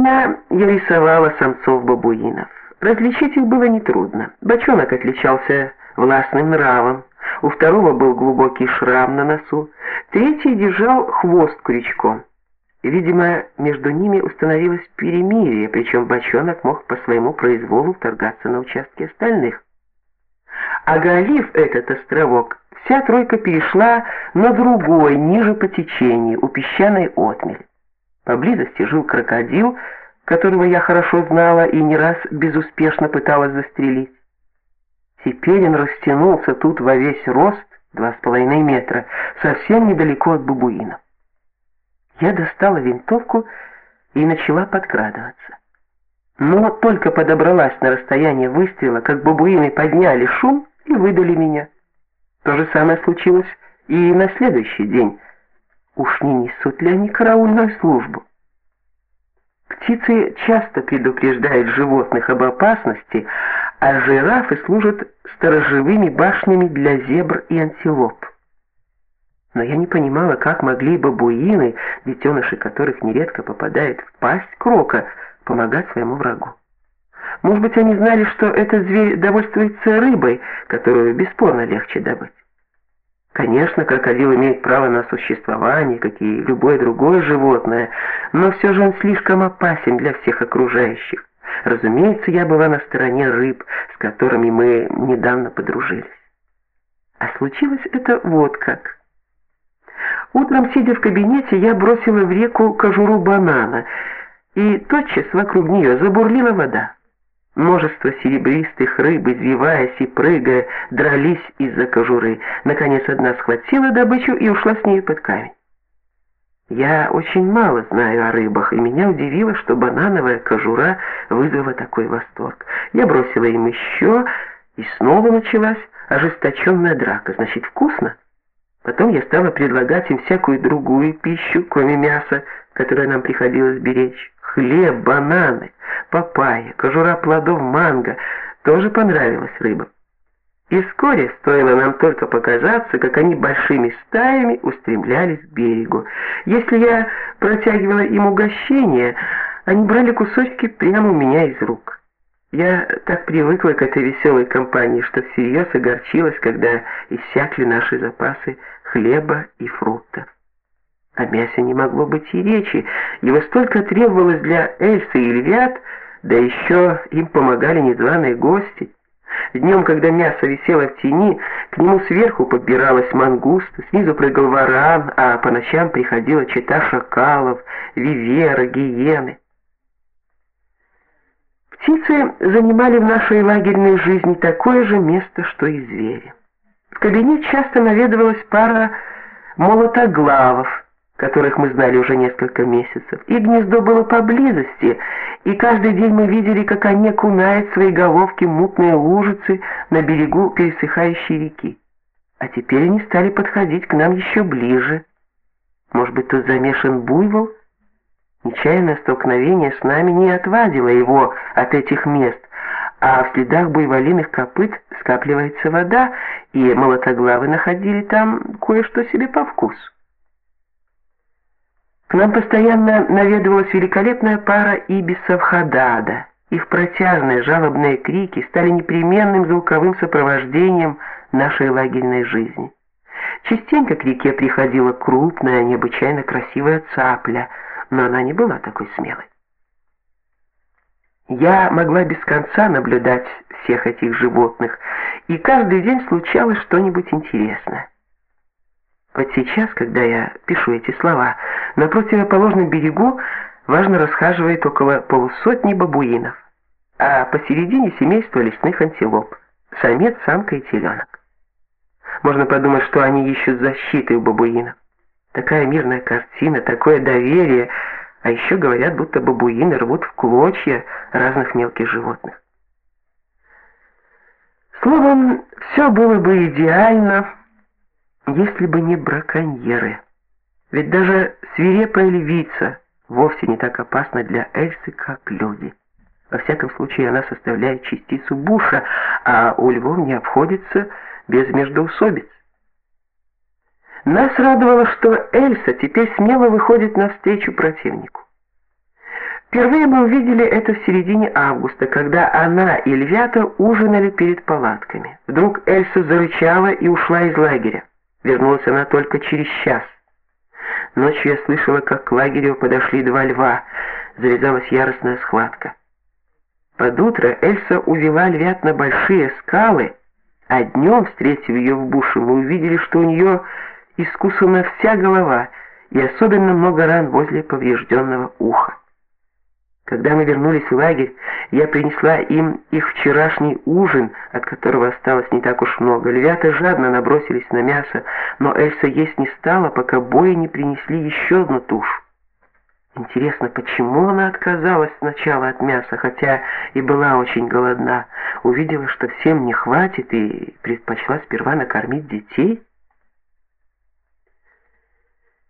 дня я рисовала самцов-бабуинов. Различить их было нетрудно. Бочонок отличался властным нравом, у второго был глубокий шрам на носу, третий держал хвост крючком. Видимо, между ними установилось перемирие, причем бочонок мог по своему произволу вторгаться на участки остальных. Оголив этот островок, вся тройка перешла на другой, ниже по течению, у песчаной отмели. Поблизости жил крокодил, которого я хорошо знала и не раз безуспешно пыталась застрелить. Теперь он растянулся тут во весь рост, два с половиной метра, совсем недалеко от бабуина. Я достала винтовку и начала подкрадываться. Но только подобралась на расстояние выстрела, как бабуины подняли шум и выдали меня. То же самое случилось и на следующий день. Уж не несут ли они караульную службу? Птицы часто предупреждают животных об опасности, а жирафы служат сторожевыми башнями для зебр и антилоп. Но я не понимала, как могли бабуины, детеныши которых нередко попадают в пасть крока, помогать своему врагу. Может быть, они знали, что этот зверь довольствуется рыбой, которую бесспорно легче добыть. Конечно, крокодил имеет право на существование, как и любое другое животное, но все же он слишком опасен для всех окружающих. Разумеется, я была на стороне рыб, с которыми мы недавно подружились. А случилось это вот как. Утром, сидя в кабинете, я бросила в реку кожуру банана, и тотчас вокруг нее забурлила вода. Множество серебристых рыб, извиваясь и прыгая, дрались из-за кожуры. Наконец одна схватила добычу и ушла с ней под камень. Я очень мало знаю о рыбах, и меня удивило, что банановая кожура вызвала такой восторг. Я бросила им еще, и снова началась ожесточенная драка. Значит, вкусно? Потом я стала предлагать им всякую другую пищу, кроме мяса, которое нам приходилось беречь. Хлеб, бананы, папайя, кожура плодов манго тоже понравилась рыбам. И вскоре, стоило нам только показаться, как они большими стаями устремлялись к берегу. Если я протягивала им угощение, они брали кусочки прямо у меня из рук. Я так привыкла к этой веселой компании, что всерьез огорчилась, когда иссякли наши запасы хлеба и фруктов. О мясе не могло быть и речи, его столько требовалось для Эльсы и львят, да еще им помогали незваные гости. Днем, когда мясо висело в тени, к нему сверху подбиралась мангуста, снизу прыгал варан, а по ночам приходила чета шакалов, вивера, гиены. Птицы занимали в нашей лагерной жизни такое же место, что и звери. В кабинет часто наведывалась пара молотоглавов, которых мы знали уже несколько месяцев. И гнездо было поблизости, и каждый день мы видели, как они окунают свои головки в мутные лужицы на берегу пересыхающей реки. А теперь они стали подходить к нам еще ближе. Может быть, тут замешан буйвол? Нечаянное столкновение с нами не отвадило его от этих мест, а в следах буйволиных копыт скапливается вода, и молотоглавы находили там кое-что себе по вкусу. К нам постоянно наведывалась великолепная пара ибисов Хадада. Их протяжные жалобные крики стали непременным звуковым сопровождением нашей лагерной жизни. Частенько к реке приходила крупная, необычайно красивая цапля – но она не была такой смелой. Я могла без конца наблюдать всех этих животных, и каждый день случалось что-нибудь интересное. Вот сейчас, когда я пишу эти слова, на противоположном берегу важно расхаживает около полусотни бабуинов, а посередине семейство лесных антилоп, самец, самка и теленок. Можно подумать, что они ищут защиты у бабуинов. Такая мирная картина, такое доверие, а еще говорят, будто бабуины рвут в клочья разных мелких животных. Словом, все было бы идеально, если бы не браконьеры. Ведь даже свирепая львица вовсе не так опасна для Эльсы, как люди. Во всяком случае, она составляет частицу буша, а у львов не обходится без междоусобиц. Нас радовало, что Эльса теперь смело выходит навстречу противнику. Впервые мы увидели это в середине августа, когда она и львята ужинали перед палатками. Вдруг Эльса зарычала и ушла из лагеря. Вернулась она только через час. Ночью я слышала, как к лагерю подошли два льва. Завязалась яростная схватка. Под утро Эльса увела львят на большие скалы, а днем, встретив ее в буше, мы увидели, что у нее искусана вся голова и особенно много ран возле поврежденного уха. Когда мы вернулись в лагерь, я принесла им их вчерашний ужин, от которого осталось не так уж много. Львята жадно набросились на мясо, но Эльса есть не стала, пока бои не принесли еще одну тушу. Интересно, почему она отказалась сначала от мяса, хотя и была очень голодна, увидела, что всем не хватит и предпочла сперва накормить детей?